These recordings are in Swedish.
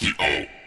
the O.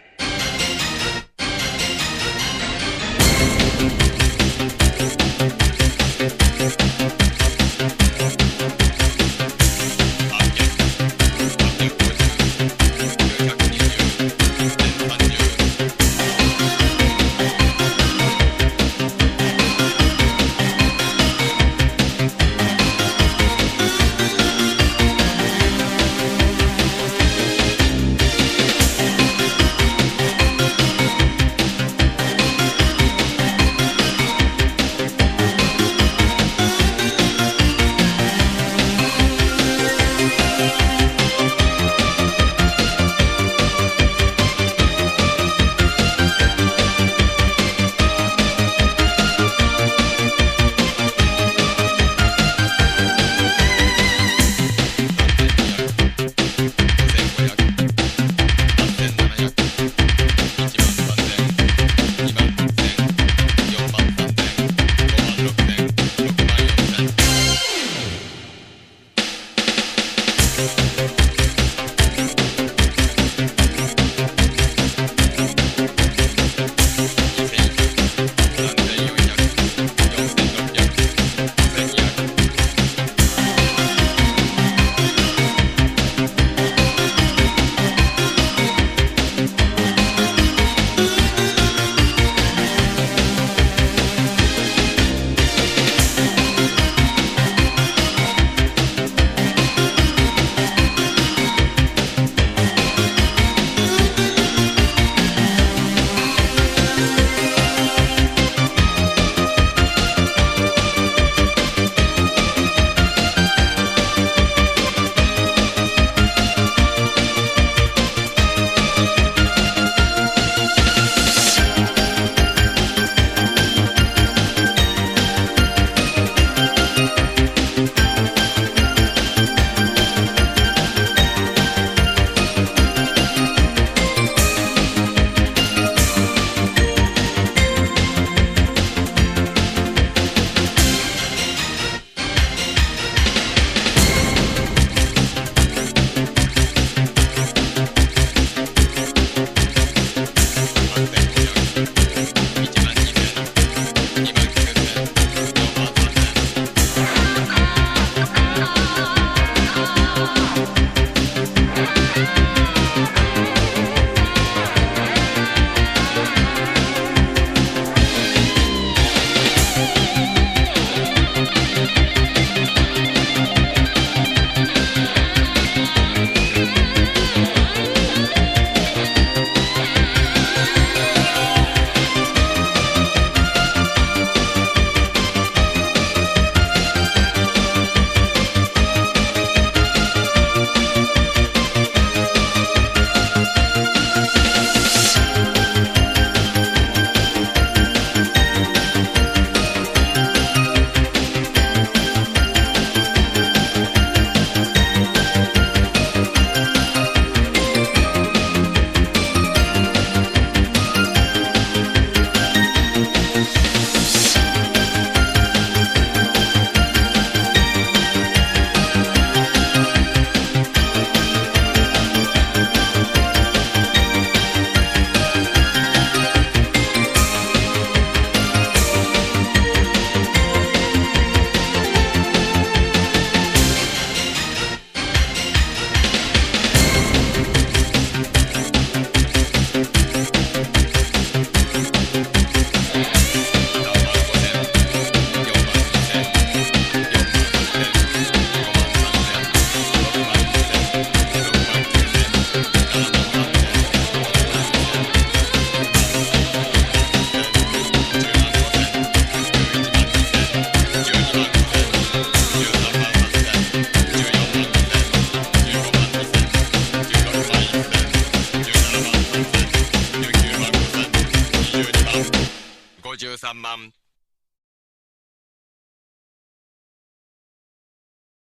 samma